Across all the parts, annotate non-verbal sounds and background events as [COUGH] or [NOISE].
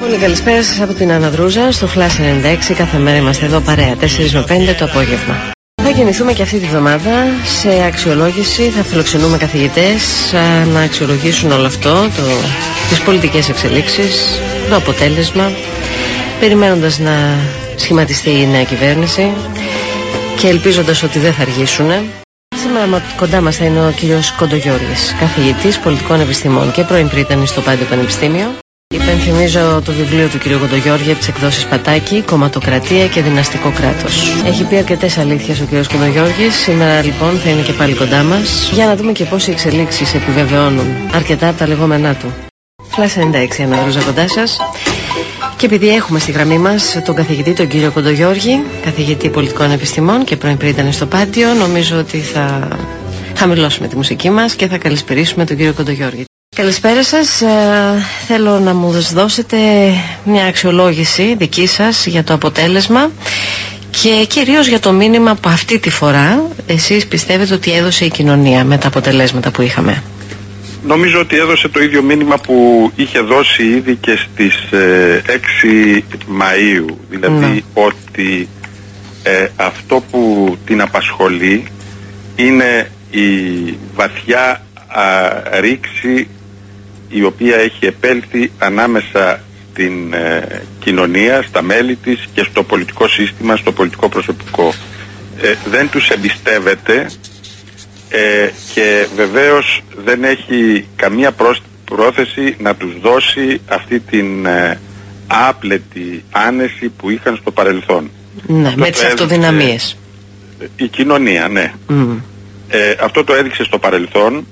Πολύ καλησπέρα σας από την Αναδρούζα στο Flash 96. Κάθε μέρα είμαστε εδώ παρέα 4 με 5 το απόγευμα. Θα κινηθούμε και αυτή τη βδομάδα σε αξιολόγηση. Θα φιλοξενούμε καθηγητές να αξιολογήσουν όλο αυτό, το, τις πολιτικές εξελίξεις, το αποτέλεσμα, περιμένοντας να σχηματιστεί η νέα κυβέρνηση και ελπίζοντας ότι δεν θα αργήσουν. Σήμερα κοντά μας θα είναι ο κύριος Κοντογιώργης, καθηγητής πολιτικών επιστημών και πρώην πρίτανης στο Πάντιο Πανεπιστήμιο. Υπενθυμίζω το βιβλίο του κ. Κοντογιώργη από τις εκδόσεις Πατάκη, Κομματοκρατία και Δυναστικό Κράτος. Έχει πει αρκετές αλήθειες ο κ. Κοντογιώργης. Σήμερα λοιπόν θα είναι και πάλι κοντά μας για να δούμε και πώς οι εξελίξεις επιβεβαιώνουν αρκετά από τα λεγόμενά του. Φλάσ 96 αναγνωρίζω κοντά σας. Και επειδή έχουμε στη γραμμή μας τον καθηγητή τον κύριο Κοντογιώργη, καθηγητή πολιτικών επιστημών και πρώην πριν ήταν στο Πάτιο, νομίζω ότι θα χαμηλώσουμε τη μουσική μας και θα καλησπερίσουμε τον κύριο Κοντογιώργη. Καλησπέρα σας. Ε, θέλω να μου δώσετε μια αξιολόγηση δική σας για το αποτέλεσμα και κυρίως για το μήνυμα που αυτή τη φορά εσείς πιστεύετε ότι έδωσε η κοινωνία με τα αποτελέσματα που είχαμε; Νομίζω ότι έδωσε το ίδιο μήνυμα που είχε δώσει ήδη και στις 6 ε, Μαΐου. Δηλαδή ναι. ότι ε, αυτό που την απασχολεί είναι η βαθιά α, ρήξη η οποία έχει επέλθει ανάμεσα στην ε, κοινωνία, στα μέλη της και στο πολιτικό σύστημα, στο πολιτικό προσωπικό. Ε, δεν τους εμπιστεύεται ε, και βεβαίως δεν έχει καμία πρόθεση να τους δώσει αυτή την άπλετη άνεση που είχαν στο παρελθόν. Ναι, με τις αυτοδυναμίες. Η κοινωνία, ναι. αυτό το έδειξε στο παρελθόν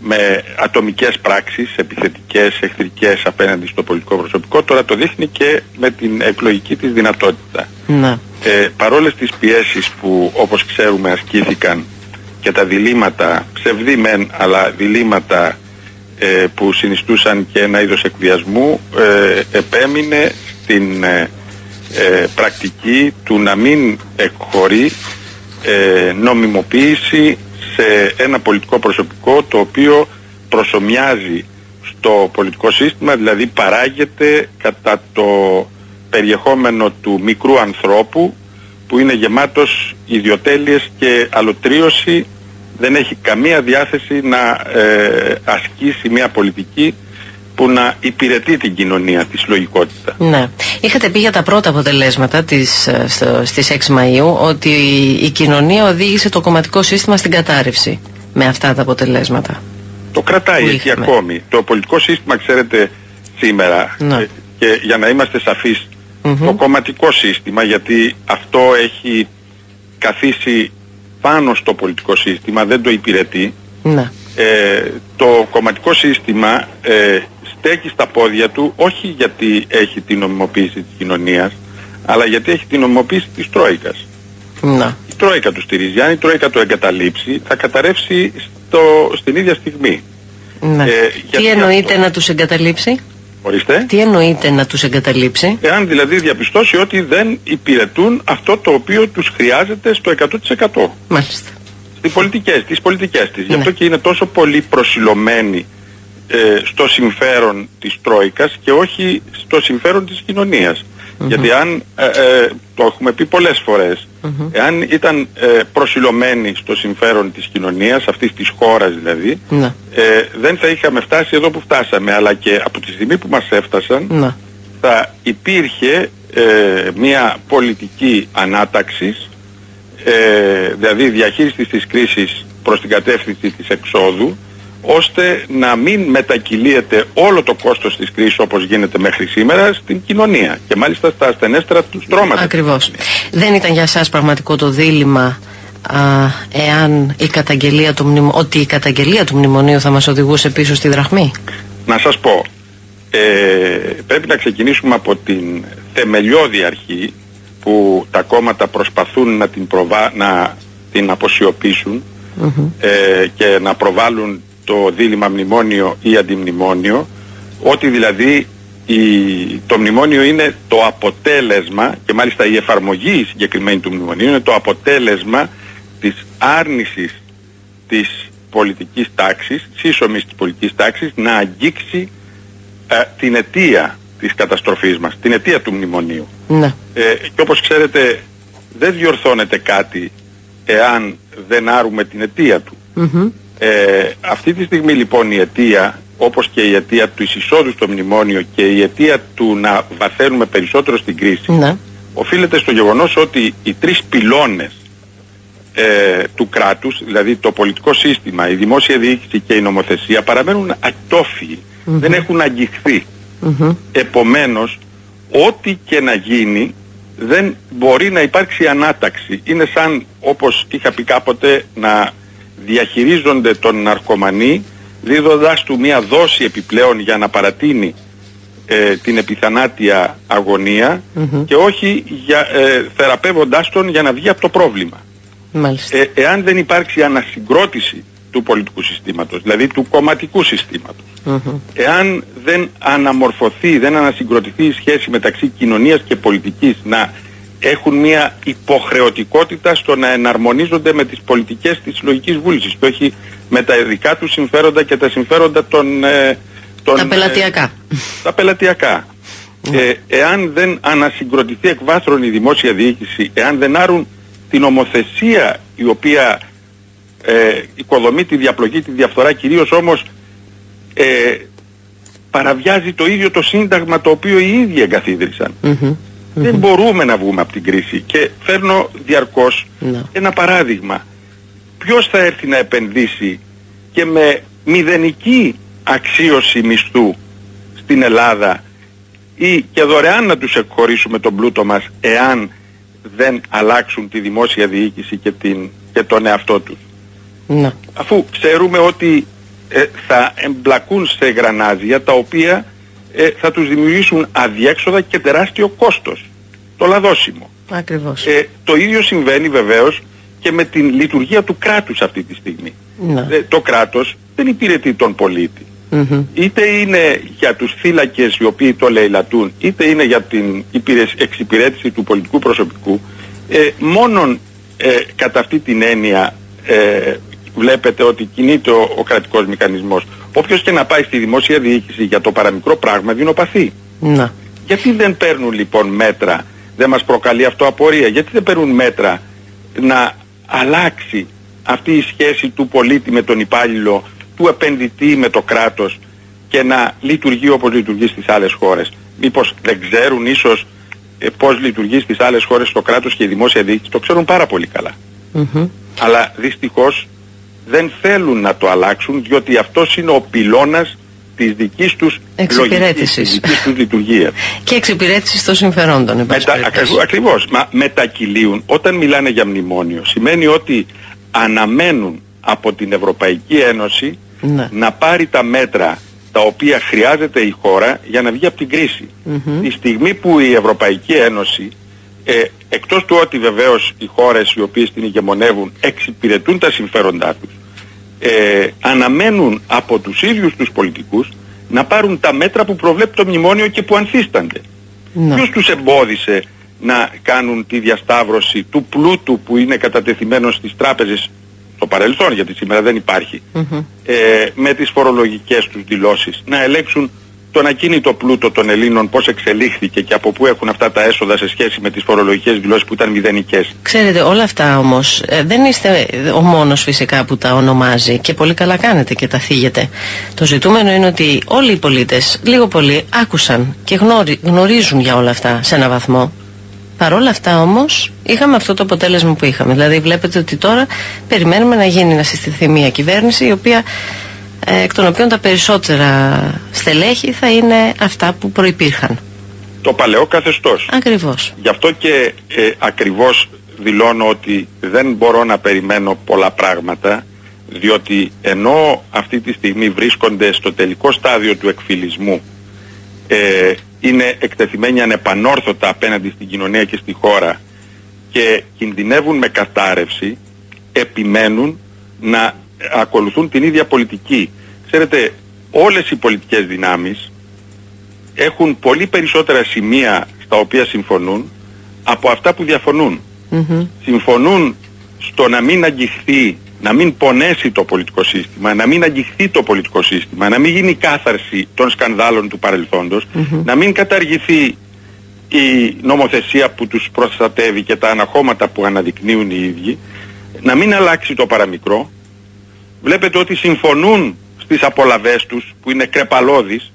με ατομικές πράξεις, επιθετικές, εχθρικές απέναντι στο πολιτικό προσωπικό, τώρα το δείχνει και με την εκλογική της δυνατότητα. Να. Ε, παρόλες τις πιέσεις που όπως ξέρουμε ασκήθηκαν και τα διλήμματα, ψευδή μεν, αλλά διλήμματα ε, που συνιστούσαν και ένα είδος εκβιασμού, ε, επέμεινε στην ε, ε, πρακτική του να μην εκχωρεί νομιμοποίηση σε ένα πολιτικό προσωπικό το οποίο προσωμιάζει στο πολιτικό σύστημα, δηλαδή παράγεται κατά το περιεχόμενο του μικρού ανθρώπου που είναι γεμάτος ιδιοτέλειες και αλωτρίωση, δεν έχει καμία διάθεση να ε, ασκήσει μια πολιτική που να υπηρετεί την κοινωνία, της συλλογικότητα. Ναι. Είχατε πει για τα πρώτα αποτελέσματα της, ε, στο, στις 6 Μαΐου ότι η κοινωνία οδήγησε το κομματικό σύστημα στην κατάρρευση με αυτά τα αποτελέσματα. Το κρατάει εκεί ακόμη. Το πολιτικό σύστημα, ξέρετε, σήμερα, ναι. ε, και για να είμαστε το κομματικό σύστημα, γιατί αυτό έχει καθίσει πάνω στο πολιτικό σύστημα, δεν το υπηρετεί. Ναι. Ε, το κομματικό σύστημα ε, στέκει στα πόδια του όχι γιατί έχει την νομιμοποίηση της κοινωνίας αλλά γιατί έχει την νομιμοποίηση της Τρόικας. Να. Η Τρόικα του στηρίζει. Αν η Τρόικα του εγκαταλείψει θα καταρρεύσει στο, στην ίδια στιγμή. Ναι. Ε, Τι εννοείται να τους εγκαταλείψει; Ορίστε. Τι εννοείται να τους εγκαταλείψει; Εάν δηλαδή διαπιστώσει ότι δεν υπηρετούν αυτό το οποίο τους χρειάζεται στο 100%. Μάλιστα. Στις πολιτικές, τις πολιτικές της. Γι' αυτό ναι. και είναι τόσο πολύ προσιλωμένη ε, στο συμφέρον της Τρόικας και όχι στο συμφέρον της κοινωνίας. Γιατί αν, ε, ε, το έχουμε πει πολλές φορές, εάν ήταν ε, προσιλωμένοι στο συμφέρον της κοινωνίας, αυτής της χώρας δηλαδή, ναι. δεν θα είχαμε φτάσει εδώ που φτάσαμε, αλλά και από τη στιγμή που μας έφτασαν, ναι. θα υπήρχε μια πολιτική ανάταξης, δηλαδή διαχείρισης της κρίσης προς την κατεύθυνση της εξόδου, ώστε να μην μετακυλίεται όλο το κόστος της κρίσης όπως γίνεται μέχρι σήμερα στην κοινωνία και μάλιστα στα ασθενέστερα του στρώματα. Ακριβώς. Δεν ήταν για σας πραγματικό το δίλημα α, εάν η καταγγελία του μνημο... ότι η καταγγελία του μνημονίου θα μας οδηγούσε πίσω στη δραχμή; Να σας πω, ε, πρέπει να ξεκινήσουμε από την θεμελιώδη αρχή που τα κόμματα προσπαθούν να την, προβά... να την αποσιωπήσουν ε, και να προβάλλουν το δίλημα μνημόνιο ή αντιμνημόνιο, ότι δηλαδή η, το μνημόνιο είναι το αποτέλεσμα και μάλιστα η εφαρμογή συγκεκριμένη του μνημονίου είναι το αποτέλεσμα της άρνησης της πολιτικής τάξης, σύσσωμης της πολιτικής τάξης να αγγίξει ε, την αιτία της καταστροφής μας, την αιτία του μνημονίου. Ναι. Ε, και όπως ξέρετε δεν διορθώνεται κάτι εάν δεν άρουμε την αιτία του. Ε, αυτή τη στιγμή λοιπόν η αιτία, όπως και η αιτία του εισόδου στο μνημόνιο και η αιτία του να βαθαίνουμε περισσότερο στην κρίση, Ναι. οφείλεται στο γεγονός ότι οι τρεις πυλώνες ε, του κράτους, δηλαδή το πολιτικό σύστημα, η δημόσια διοίκηση και η νομοθεσία παραμένουν ατόφιοι, δεν έχουν αγγιχθεί. Μμμ. Επομένως, ό,τι και να γίνει δεν μπορεί να υπάρξει ανάταξη. Είναι σαν, όπως είχα πει κάποτε, να διαχειρίζονται τον ναρκωμανή δίδοντας του μία δόση επιπλέον για να παρατείνει ε, την επιθανάτια αγωνία και όχι για, ε, θεραπεύοντάς τον για να βγει από το πρόβλημα. Μάλιστα. Ε, εάν δεν υπάρξει ανασυγκρότηση του πολιτικού συστήματος, δηλαδή του κομματικού συστήματος, Μμμ. εάν δεν αναμορφωθεί, δεν ανασυγκροτηθεί η σχέση μεταξύ κοινωνίας και πολιτικής να έχουν μια υποχρεωτικότητα στο να εναρμονίζονται με τις πολιτικές της λογικής βούλησης και όχι με τα δικά τους συμφέροντα και τα συμφέροντα των... ε, των, Τα ε, πελατειακά. τα πελατειακά. Ε, εάν δεν ανασυγκροτηθεί εκ βάθρων η δημόσια διοίκηση, εάν δεν άρουν την ομοθεσία η οποία ε, οικοδομεί τη διαπλοκή, τη διαφθορά, κυρίως όμως ε, παραβιάζει το ίδιο το σύνταγμα το οποίο οι ίδιοι εγκαθίδρυσαν. Μμμ. Δεν μπορούμε να βγούμε από την κρίση και φέρνω διαρκώς Ναι. ένα παράδειγμα. Ποιος θα έρθει να επενδύσει και με μηδενική αξίωση μισθού στην Ελλάδα ή και δωρεάν να τους εκχωρήσουμε τον πλούτο μας εάν δεν αλλάξουν τη δημόσια διοίκηση και, την, και τον εαυτό τους. Ναι. Αφού ξέρουμε ότι ε, θα εμπλακούν σε γρανάζια τα οποία ε, θα τους δημιουργήσουν αδιέξοδα και τεράστιο κόστος. Το λαδόσιμο. Ακριβώς. Ε, το ίδιο συμβαίνει βεβαίως και με την λειτουργία του κράτους αυτή τη στιγμή. Ναι. Ε, το κράτος δεν υπηρετεί τον πολίτη. Μμμ. Είτε είναι για τους θύλακες οι οποίοι το λαιλατούν, είτε είναι για την υπηρεσ- εξυπηρέτηση του πολιτικού προσωπικού, ε, μόνον ε, κατά αυτή την έννοια ε, βλέπετε ότι κινείται ο, ο κρατικός μηχανισμός. Όποιος και να πάει στη δημόσια διοίκηση για το παραμικρό πράγμα δεινοπαθεί. Ναι. Γιατί δεν παίρνουν λοιπόν μέτρα, δεν μας προκαλεί αυτό απορία, γιατί δεν παίρνουν μέτρα να αλλάξει αυτή η σχέση του πολίτη με τον υπάλληλο, του επενδυτή με το κράτος και να λειτουργεί όπως λειτουργεί στις άλλες χώρες. Μήπως δεν ξέρουν ίσως ε, πώς λειτουργεί στις άλλες χώρες το κράτος και η δημόσια διοίκηση, το ξέρουν πάρα πολύ καλά. Μμμ. Αλλά δυστυχώς δεν θέλουν να το αλλάξουν διότι αυτός είναι ο πυλώνας της δικής τους λογικής, Εξυπηρέτησης. της δικής τους λειτουργίας. Και εξυπηρέτησης των συμφερόντων, εν πάση Μετα, περιπτώσει. ακρι- ακριβώς, μα μετακυλίουν. Όταν μιλάνε για μνημόνιο σημαίνει ότι αναμένουν από την Ευρωπαϊκή Ένωση Ναι. να πάρει τα μέτρα τα οποία χρειάζεται η χώρα για να βγει από την κρίση. Μμμ. Τη στιγμή που η Ευρωπαϊκή Ένωση, ε, εκτός του ότι βεβαίως οι χώρες οι οποίες την ηγεμονεύουν εξυπηρετούν τα συμφέροντά τους, ε, αναμένουν από τους ίδιους τους πολιτικούς να πάρουν τα μέτρα που προβλέπει το μνημόνιο και που ανθίστανται. Ναι. Ποιος τους εμπόδισε να κάνουν τη διασταύρωση του πλούτου που είναι κατατεθειμένος στις τράπεζες στο παρελθόν, γιατί σήμερα δεν υπάρχει, Μμμ. ε, με τις φορολογικές τους δηλώσεις, να ελέγξουν τον ακίνητο πλούτο των Ελλήνων πώς εξελίχθηκε και από πού έχουν αυτά τα έσοδα σε σχέση με τις φορολογικές δηλώσεις που ήταν μηδενικές; Ξέρετε, όλα αυτά όμως ε, δεν είστε ο μόνος φυσικά που τα ονομάζει και πολύ καλά κάνετε και τα θίγετε. Το ζητούμενο είναι ότι όλοι οι πολίτες λίγο πολύ άκουσαν και γνωρι- γνωρίζουν για όλα αυτά σε ένα βαθμό. Παρ' όλα αυτά όμως είχαμε αυτό το αποτέλεσμα που είχαμε. Δηλαδή βλέπετε ότι τώρα περιμένουμε να γίνει να συστηθεί μια κυβέρνηση η οποία ε, εκ των οποίων τα περισσότερα στελέχη θα είναι αυτά που προϋπήρχαν. Το παλαιό καθεστώς. Ακριβώς. Γι' αυτό και ε, ακριβώς δηλώνω ότι δεν μπορώ να περιμένω πολλά πράγματα διότι ενώ αυτή τη στιγμή βρίσκονται στο τελικό στάδιο του εκφυλισμού ε, είναι εκτεθειμένοι ανεπανόρθωτα απέναντι στην κοινωνία και στη χώρα και κινδυνεύουν με κατάρρευση επιμένουν να ακολουθούν την ίδια πολιτική. Ξέρετε, όλες οι πολιτικές δυνάμεις έχουν πολύ περισσότερα σημεία στα οποία συμφωνούν από αυτά που διαφωνούν. Μμμ. Συμφωνούν στο να μην αγγιχθεί να μην πονέσει το πολιτικό σύστημα, να μην αγγιχθεί το πολιτικό σύστημα, να μην γίνει κάθαρση των σκανδάλων του παρελθοντος να μην καταργηθεί η νομοθεσία που τους προστατεύει και τα αναχώματα που αναδεικνύουν οι ίδιοι, να μην αλλάξει το παραμικρό. Βλέπετε ότι συμφωνούν στις απολαβές τους που είναι κρεπαλώδεις,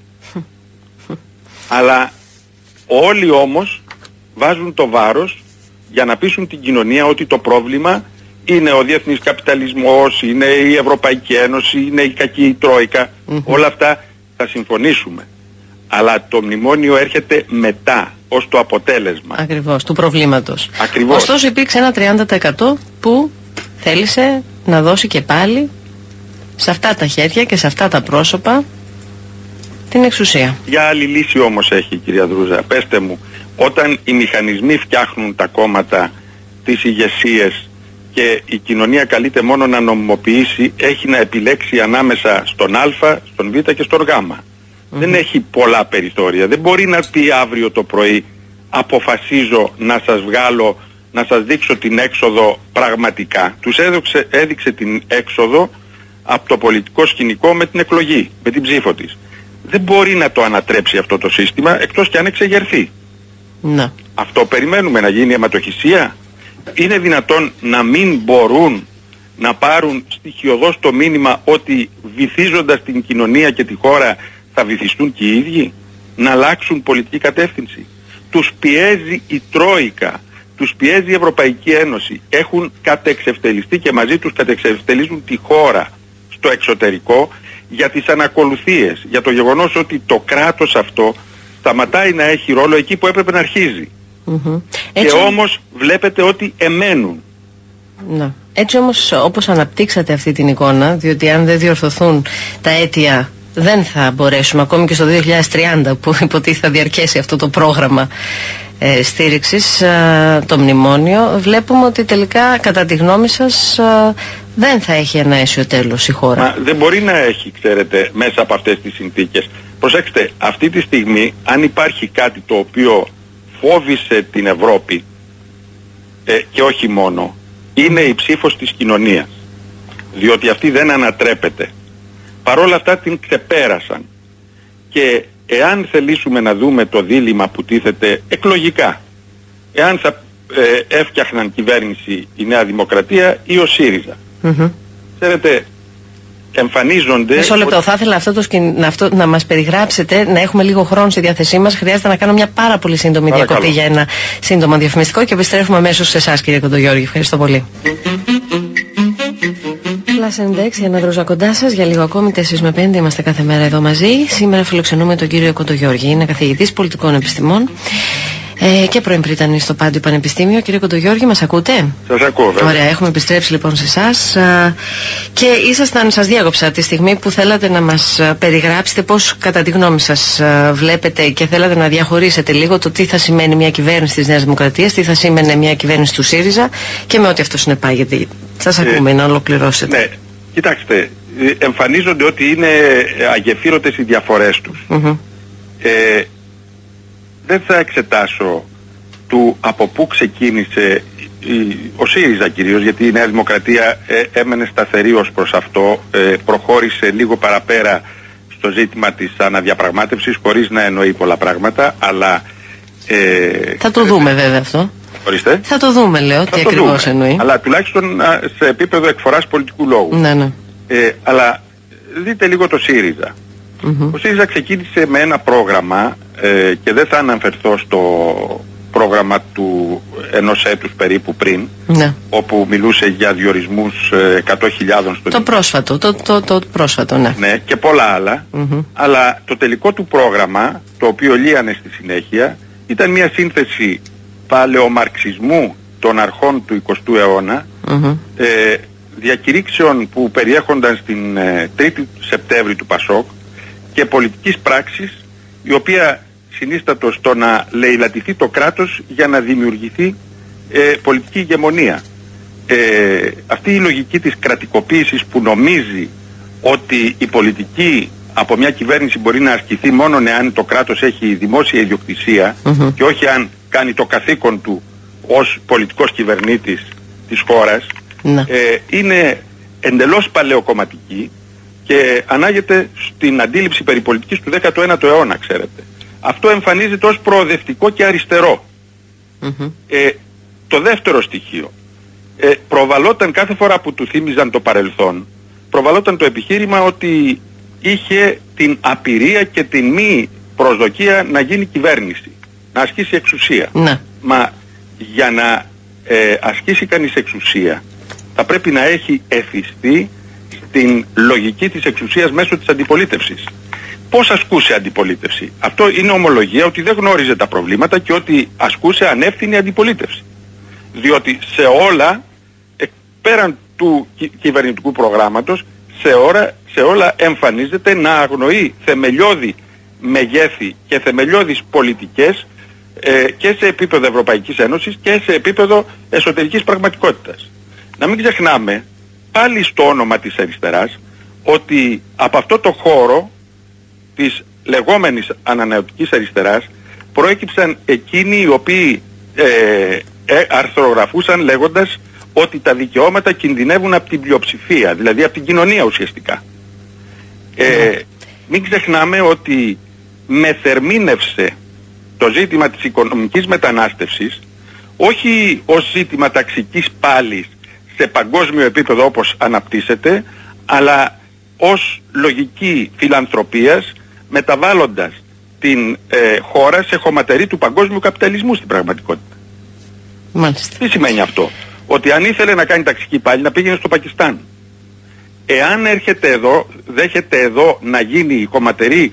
αλλά όλοι όμως βάζουν το βάρος για να πείσουν την κοινωνία ότι το πρόβλημα είναι ο διεθνής καπιταλισμός, είναι η Ευρωπαϊκή Ένωση, είναι η κακή τρόικα. Όλα αυτά θα συμφωνήσουμε. Αλλά το μνημόνιο έρχεται μετά ως το αποτέλεσμα. Ακριβώς, του προβλήματος. Ακριβώς. Ωστόσο υπήρξε ένα 30% που θέλησε να δώσει και πάλι σε αυτά τα χέρια και σε αυτά τα πρόσωπα την εξουσία. Για άλλη λύση όμως έχει κυρία Δρούζα. Πέστε μου, όταν οι μηχανισμοί φτιάχνουν τα κόμματα, τις ηγεσίες και η κοινωνία καλείται μόνο να νομιμοποιήσει, έχει να επιλέξει ανάμεσα στον Α, στον Β και στον Γ. Δεν έχει πολλά περιθώρια. Δεν μπορεί να πει αύριο το πρωί αποφασίζω να σας βγάλω, να σας δείξω την έξοδο πραγματικά. Τους έδειξε, έδειξε την έξοδο από το πολιτικό σκηνικό με την εκλογή, με την ψήφο της. Δεν μπορεί να το ανατρέψει αυτό το σύστημα εκτός και αν εξεγερθεί. Να. Αυτό περιμένουμε να γίνει αιματοχυσία. Είναι δυνατόν να μην μπορούν να πάρουν στοιχειοδός το μήνυμα ότι βυθίζοντας την κοινωνία και τη χώρα θα βυθιστούν και οι ίδιοι; Να αλλάξουν πολιτική κατεύθυνση. Τους πιέζει η Τρόικα. Τους πιέζει η Ευρωπαϊκή Ένωση. Έχουν κατεξευτελιστεί και μαζί τους κατεξευτελίζουν τη χώρα στο εξωτερικό για τις ανακολουθίες. Για το γεγονός ότι το κράτος αυτό σταματάει να έχει ρόλο εκεί που έπρεπε να αρχίζει. Και όμως βλέπετε ότι εμένουν. Να. Έτσι όμως όπως αναπτύξατε αυτή την εικόνα, διότι αν δεν διορθωθούν τα αίτια δεν θα μπορέσουμε ακόμη και στο 2030 που υποτίθεται θα διαρκέσει αυτό το πρόγραμμα ε, στήριξης ε, το μνημόνιο βλέπουμε ότι τελικά κατά τη γνώμη σας ε, δεν θα έχει ένα αίσιο τέλος η χώρα. Μα δεν μπορεί να έχει ξέρετε μέσα από αυτές τις συνθήκες. Προσέξτε, αυτή τη στιγμή αν υπάρχει κάτι το οποίο φόβησε την Ευρώπη ε, και όχι μόνο, είναι η ψήφος της κοινωνίας. Διότι αυτή δεν ανατρέπεται. Παρόλα αυτά την ξεπέρασαν. Και εάν θελήσουμε να δούμε το δίλημα που τίθεται εκλογικά, εάν θα ε, έφτιαχναν κυβέρνηση η Νέα Δημοκρατία ή ο ΣΥΡΙΖΑ. Ξέρετε, εμφανίζονται... Μισό λεπτό, θα ήθελα αυτό, το να, αυτό να μας περιγράψετε, να έχουμε λίγο χρόνο στη διάθεσή μας. Χρειάζεται να κάνω μια πάρα πολύ σύντομη διακοπή για ένα σύντομο διαφημιστικό και επιστρέφουμε αμέσως σε εσάς κύριε Κοντογιώργη. Ευχαριστώ πολύ. Plus 96, Ανά Δρούζα κοντά σας για λίγο ακόμη 4 με 5 είμαστε κάθε μέρα εδώ μαζί. Σήμερα φιλοξενούμε τον κύριο Κοντογιώργη. Είναι καθηγητής πολιτικών επιστημών ε, και πρώην Πρίτανη στο Πάντιο Πανεπιστήμιο. Κύριε Κοντογιώργη, μας ακούτε; Σας ακούω, βέβαια. Ωραία, έχουμε επιστρέψει λοιπόν σε εσάς. Και ήσασταν, σας διάγωψα τη στιγμή που θέλατε να μας περιγράψετε πώς κατά τη γνώμη σας βλέπετε και θέλατε να διαχωρίσετε λίγο το τι θα σημαίνει μια κυβέρνηση της Νέας Δημοκρατίας, τι θα σημαίνει μια κυβέρνηση του ΣΥΡΙΖΑ και με ό,τι αυτό συνεπάγεται. Σας ακούμε να ολοκληρώσετε. Ναι, κοιτάξτε, εμφανίζονται ότι είναι αγεφύρωτες οι διαφορές τους. Ε, δεν θα εξετάσω του από πού ξεκίνησε ο ΣΥΡΙΖΑ κυρίως γιατί η Νέα Δημοκρατία ε, έμενε σταθερή ως προς αυτό ε, προχώρησε λίγο παραπέρα στο ζήτημα της αναδιαπραγμάτευσης χωρίς να εννοεί πολλά πράγματα αλλά ε, θα το δούμε βέβαια αυτό. Ορίστε. θα το δούμε λέω τι ακριβώς εννοεί. Αλλά τουλάχιστον σε επίπεδο εκφοράς πολιτικού λόγου. Ναι, ναι. Ε, αλλά δείτε λίγο το ΣΥΡΙΖΑ. Ο ΣΥΡΙΖΑ ξεκίνησε με ένα πρόγραμμα ε, και δεν θα αναφερθώ στο πρόγραμμα του ενός έτους περίπου πριν ναι. όπου μιλούσε για διορισμούς 100.000 στο Το πρόσφατο, το, το, το, πρόσφατο, ναι. Ναι, και πολλά Αλλά το τελικό του πρόγραμμα, το οποίο λύανε στη συνέχεια, ήταν μια σύνθεση παλαιομαρξισμού των αρχών του 20ου αιώνα, ε, διακηρύξεων που περιέχονταν στην 3η ε, Σεπτέμβρη του Πασόκ και πολιτικής πράξης η οποία συνίστατος στο να λαιλατηθεί το κράτος για να δημιουργηθεί ε, πολιτική ηγεμονία. Ε, αυτή η λογική της κρατικοποίησης που νομίζει ότι η πολιτική από μια κυβέρνηση μπορεί να ασκηθεί μόνο εάν το κράτος έχει δημόσια και όχι αν κάνει το καθήκον του ως πολιτικός κυβερνήτης της χώρας ναι. ε, είναι εντελώς παλαιοκομματική και ανάγεται στην αντίληψη περιπολιτικής του 19ου αιώνα, ξέρετε. Αυτό εμφανίζεται ως προοδευτικό και αριστερό. Ε, το δεύτερο στοιχείο. Ε, προβαλόταν κάθε φορά που του θύμιζαν το παρελθόν, προβαλόταν το επιχείρημα ότι είχε την απειρία και την μη προσδοκία να γίνει κυβέρνηση, να ασκήσει εξουσία. Ναι. Μα για να ε, ασκήσει κανείς εξουσία θα πρέπει να έχει εθιστεί στην λογική της εξουσίας μέσω της αντιπολίτευσης. Πώς ασκούσε αντιπολίτευση. Αυτό είναι ομολογία ότι δεν γνώριζε τα προβλήματα και ότι ασκούσε ανεύθυνη αντιπολίτευση. Διότι σε όλα, πέραν του κυβερνητικού προγράμματος, σε, ώρα, σε όλα εμφανίζεται να αγνοεί θεμελιώδη μεγέθη και θεμελιώδεις πολιτικές ε, και σε επίπεδο Ευρωπαϊκής Ένωσης και σε επίπεδο εσωτερικής πραγματικότητας. Να μην ξεχνάμε πάλι στο όνομα της αριστεράς ότι από αυτό το χώρο της λεγόμενης ανανεωτικής αριστεράς προέκυψαν εκείνοι οι οποίοι ε, ε, αρθρογραφούσαν λέγοντας ότι τα δικαιώματα κινδυνεύουν από την πλειοψηφία, δηλαδή από την κοινωνία ουσιαστικά. Ε, ναι. μην ξεχνάμε ότι μεθερμίνευσε το ζήτημα της οικονομικής μετανάστευσης όχι ως ζήτημα ταξικής πάλης σε παγκόσμιο επίπεδο όπως αναπτύσσεται, αλλά ως λογική φιλανθρωπίας μεταβάλλοντας την ε, χώρα σε χωματερή του παγκόσμιου καπιταλισμού στην πραγματικότητα. Μάλιστα. Τι σημαίνει αυτό; Ότι αν ήθελε να κάνει ταξική πάλι να πήγαινε στο Πακιστάν. Εάν έρχεται εδώ, δέχεται εδώ να γίνει η χωματερή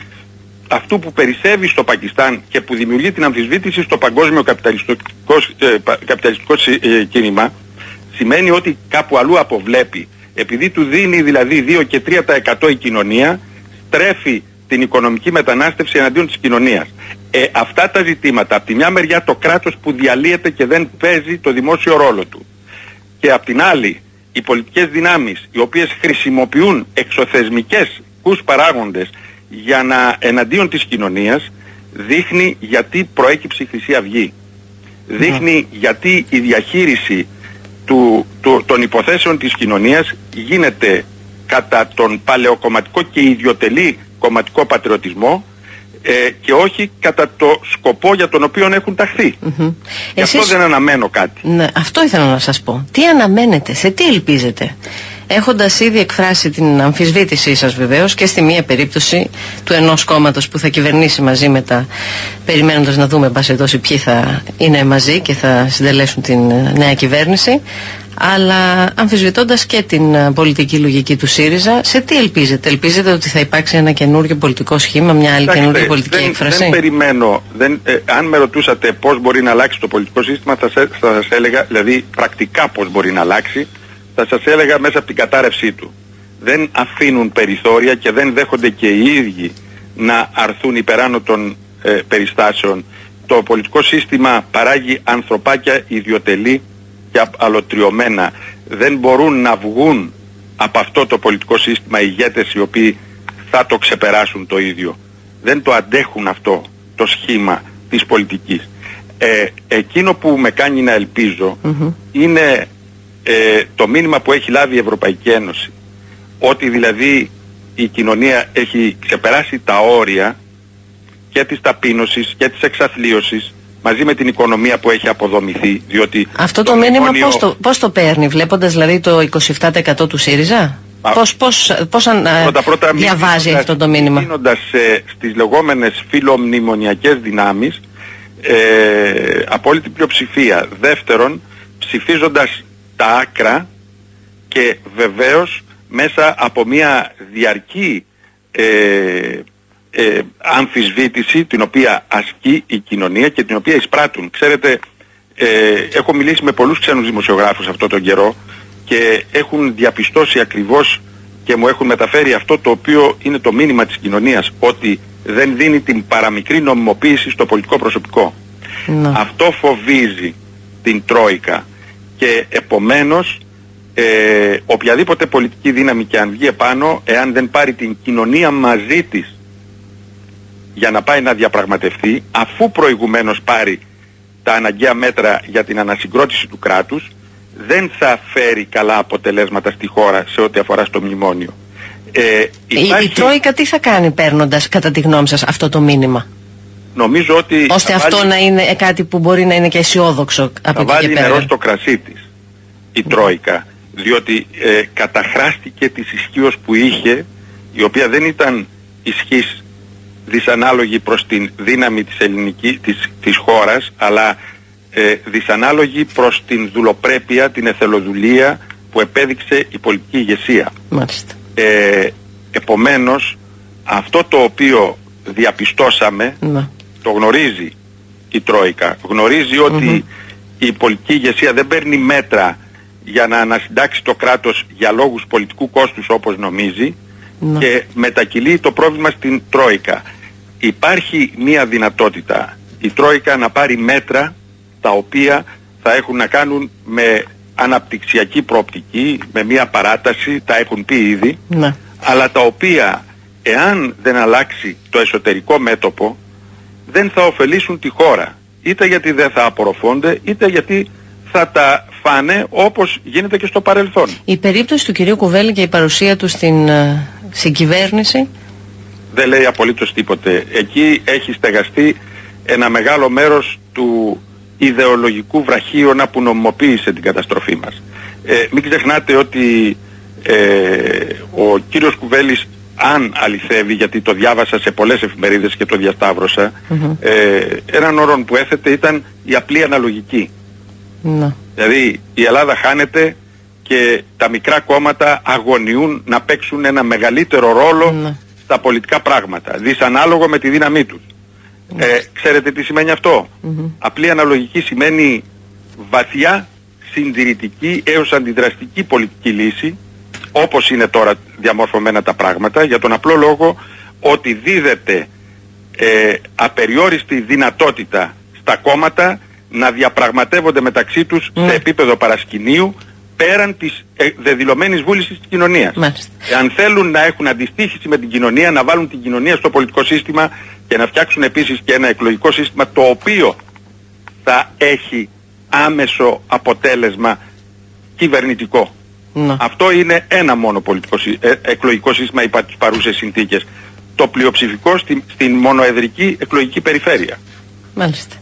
αυτού που περισσεύει στο Πακιστάν και που δημιουργεί την αμφισβήτηση στο παγκόσμιο καπιταλιστικό, ε, καπιταλιστικό ε, κίνημα, σημαίνει ότι κάπου αλλού αποβλέπει. Επειδή του δίνει δηλαδή 2 και 3% η κοινωνία, στρέφει την οικονομική μετανάστευση εναντίον της κοινωνίας. Ε, αυτά τα ζητήματα, από τη μια μεριά το κράτος που διαλύεται και δεν παίζει το δημόσιο ρόλο του. Και από την άλλη, οι πολιτικές δυνάμεις οι οποίες χρησιμοποιούν εξωθεσμικές κους παράγοντες για να εναντίον της κοινωνίας δείχνει γιατί προέκυψε η Χρυσή Αυγή. Δείχνει γιατί η διαχείριση του, του, των υποθέσεων της κοινωνίας γίνεται κατά τον παλαιοκομματικό και ιδιωτελή κομματικό πατριωτισμό ε, και όχι κατά το σκοπό για τον οποίο έχουν ταχθεί. Mm-hmm. Γι' αυτό δεν αναμένω κάτι. Ναι, αυτό ήθελα να σας πω. Τι αναμένετε, σε τι ελπίζετε; Έχοντας ήδη εκφράσει την αμφισβήτησή σας βεβαίως και στη μία περίπτωση του ενός κόμματος που θα κυβερνήσει μαζί με τα περιμένοντας να δούμε πάση ποιοι θα είναι μαζί και θα συντελέσουν την νέα κυβέρνηση αλλά αμφισβητώντας και την ε, πολιτική λογική του ΣΥΡΙΖΑ, σε τι ελπίζετε, ελπίζετε ότι θα υπάρξει ένα καινούργιο πολιτικό σχήμα, μια άλλη καινούργια πολιτική δεν, έκφραση; Δεν περιμένω, δεν, ε, αν με ρωτούσατε πώς μπορεί να αλλάξει το πολιτικό σύστημα θα, θα σας έλεγα, δηλαδή πρακτικά πώς μπορεί να αλλάξει, θα σας έλεγα μέσα από την κατάρρευσή του. Δεν αφήνουν περιθώρια και δεν δέχονται και οι ίδιοι να αρθούν υπεράνω των ε, περιστάσεων. Το πολιτικό σύστημα παράγει ανθρωπάκια ιδιωτελή και αλωτριωμένα δεν μπορούν να βγουν από αυτό το πολιτικό σύστημα ηγέτες οι οποίοι θα το ξεπεράσουν το ίδιο. Δεν το αντέχουν αυτό το σχήμα της πολιτικής. Ε, εκείνο που με κάνει να ελπιζω είναι ε, το μήνυμα που έχει λάβει η Ευρωπαϊκή Ένωση. Ότι δηλαδή η κοινωνία έχει ξεπεράσει τα όρια και της ταπείνωσης και της εξαθλίωσης μαζί με την οικονομία που έχει αποδομηθεί. Διότι Αυτό το, το μήνυμα μνημόνιο... πώς, το, πώς το παίρνει, βλέποντας δηλαδή το 27% του ΣΥΡΙΖΑ; Α, πώς, πώς, πώς αν, πρώτα, πρώτα, διαβάζει αυτό το μήνυμα; Μείνοντας ε, στις λεγόμενες φιλομνημονιακές δυνάμεις, ε, απόλυτη πλειοψηφία. Δεύτερον, ψηφίζοντας τα άκρα και βεβαίως μέσα από μια διαρκή ε, ε, αμφισβήτηση την οποία ασκεί η κοινωνία και την οποία εισπράττουν. Ξέρετε, ε, έχω μιλήσει με πολλούς ξένους δημοσιογράφους αυτό τον καιρό και έχουν διαπιστώσει ακριβώς και μου έχουν μεταφέρει αυτό το οποίο είναι το μήνυμα της κοινωνίας ότι δεν δίνει την παραμικρή νομιμοποίηση στο πολιτικό προσωπικό. Ναι. Αυτό φοβίζει την Τρόικα και επομένως ε, οποιαδήποτε πολιτική δύναμη και αν βγει επάνω εάν δεν πάρει την κοινωνία μαζί της για να πάει να διαπραγματευτεί αφού προηγουμένως πάρει τα αναγκαία μέτρα για την ανασυγκρότηση του κράτους δεν θα φέρει καλά αποτελέσματα στη χώρα σε ό,τι αφορά στο μνημόνιο. Ε, υπάρχει... η, η Τρόικα τι θα κάνει παίρνοντας κατά τη γνώμη σας αυτό το μήνυμα; Νομίζω ότι ώστε αυτό να είναι κάτι που μπορεί να είναι και αισιόδοξο από εκεί βάλει νερό στο κρασί της η Τρόικα διότι ε, καταχράστηκε της ισχύως που είχε η οποία δεν ήταν ισχύς δυσανάλογη προς την δύναμη της, ελληνικής, της, της χώρας αλλά ε, δυσανάλογη προς την δουλοπρέπεια, την εθελοδουλία που επέδειξε η πολιτική ηγεσία. Μάλιστα. Ε, επομένως αυτό το οποίο διαπιστώσαμε ναι. το γνωρίζει η Τρόικα. Γνωρίζει η πολιτική ηγεσία δεν παίρνει μέτρα για να ανασυντάξει το κράτος για λόγους πολιτικού κόστους όπως νομίζει ναι. και μετακυλεί το πρόβλημα στην Τρόικα. Υπάρχει μία δυνατότητα η Τρόικα να πάρει μέτρα τα οποία θα έχουν να κάνουν με αναπτυξιακή προοπτική, με μία παράταση, τα έχουν πει ήδη, ναι. αλλά τα οποία εάν δεν αλλάξει το εσωτερικό μέτωπο δεν θα ωφελήσουν τη χώρα. Είτε γιατί δεν θα απορροφώνται, είτε γιατί θα τα φάνε όπως γίνεται και στο παρελθόν. Η περίπτωση του κυρίου Κουβέλη και η παρουσία του στην ε, συγκυβέρνηση δεν λέει απολύτως τίποτε. Εκεί έχει στεγαστεί ένα μεγάλο μέρος του ιδεολογικού βραχίωνα που νομιμοποίησε την καταστροφή μας. Ε, μην ξεχνάτε ότι ε, ο κύριος Κουβέλης αν αληθεύει, γιατί το διάβασα σε πολλές εφημερίδες και το διασταυρωσα ε, έναν όρο που έθετε ήταν η απλή αναλογική. Ναι. Δηλαδή η Ελλάδα χάνεται και τα μικρά κόμματα αγωνιούν να παίξουν ένα μεγαλύτερο ρόλο ναι. στα πολιτικά πράγματα, δυσανάλογο με τη δύναμή τους. Ναι. Ε, ξέρετε τι σημαίνει Απλή αναλογική σημαίνει βαθιά συντηρητική έως αντιδραστική πολιτική λύση όπως είναι τώρα διαμορφωμένα τα πράγματα για τον απλό λόγο ότι δίδεται ε, απεριόριστη δυνατότητα στα κόμματα να διαπραγματεύονται μεταξύ τους σε Ναι. επίπεδο παρασκηνίου πέραν της ε, δεδηλωμένης βούλησης της κοινωνίας. Μάλιστα. Αν θέλουν να έχουν αντιστοίχηση με την κοινωνία, να βάλουν την κοινωνία στο πολιτικό σύστημα και να φτιάξουν επίσης και ένα εκλογικό σύστημα το οποίο θα έχει άμεσο αποτέλεσμα κυβερνητικό. Ναι. Αυτό είναι ένα μόνο πολιτικό, σύ- ε, εκλογικό σύστημα υπά τις παρούσες συνθήκες. Το πλειοψηφικό στην, στην μονοεδρική εκλογική περιφέρεια. Μάλιστα.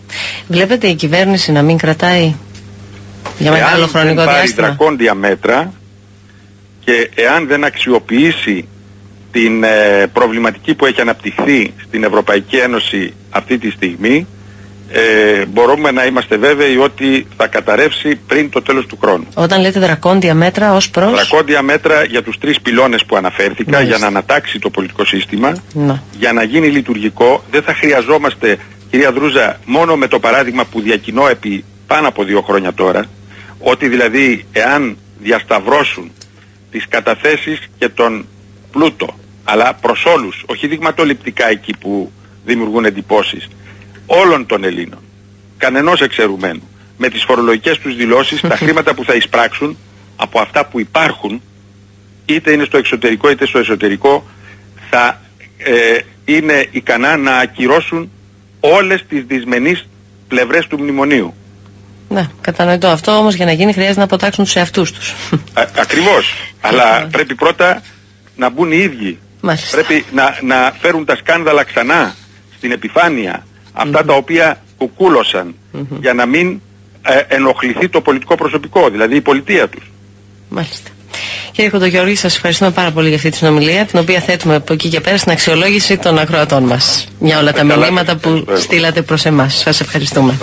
Βλέπετε η κυβέρνηση να μην κρατάει για μεγάλο εάν χρονικό δεν πάρει διάστημα. δρακόντια μέτρα και εάν δεν αξιοποιήσει την ε, προβληματική που έχει αναπτυχθεί στην Ευρωπαϊκή Ένωση αυτή τη στιγμή ε, μπορούμε να είμαστε βέβαιοι ότι θα καταρρεύσει πριν το τέλος του χρόνου. Όταν λέτε δρακόντια μέτρα ως προς... Δρακόντια μέτρα για τους τρεις πυλώνες που αναφέρθηκα Μάλιστα. για να ανατάξει το πολιτικό σύστημα Ναι. για να γίνει λειτουργικό δεν θα χρειαζόμαστε κυρία Δρούζα μόνο με το παράδειγμα που διακινώ επί πάνω από δύο χρόνια τώρα ότι δηλαδή εάν διασταυρώσουν τις καταθέσεις και τον πλούτο αλλά προς όλους, όχι δειγματοληπτικά εκεί που δημιουργούν εντυπώσεις όλων των Ελλήνων κανενός εξαιρουμένου με τις φορολογικές τους δηλώσεις τα [LAUGHS] χρήματα που θα εισπράξουν από αυτά που υπάρχουν είτε είναι στο εξωτερικό είτε στο εσωτερικό θα ε, είναι ικανά να ακυρώσουν όλες τις δυσμενείς πλευρές του μνημονίου. Ναι, κατανοητό αυτό όμως για να γίνει χρειάζεται να αποτάξουν τους εαυτούς τους. Α, ακριβώς. [LAUGHS] Αλλά πρέπει πρώτα να μπουν οι ίδιοι. Μάλιστα. Πρέπει να, να φέρουν τα σκάνδαλα ξανά στην επιφάνεια. Αυτα τα οποία κουκούλωσαν για να μην ε, ενοχληθεί το πολιτικό προσωπικό, δηλαδή η πολιτεία τους. Μάλιστα. Κύριε Κοντογιώργη, σας ευχαριστούμε πάρα πολύ για αυτή τη συνομιλία, την οποία θέτουμε από εκεί και πέρα στην αξιολόγηση των ακροατών μας. Για όλα τα Καλά, μηνύματα που ευχαριστώ εγώ. στείλατε προς εμάς. Σας ευχαριστούμε.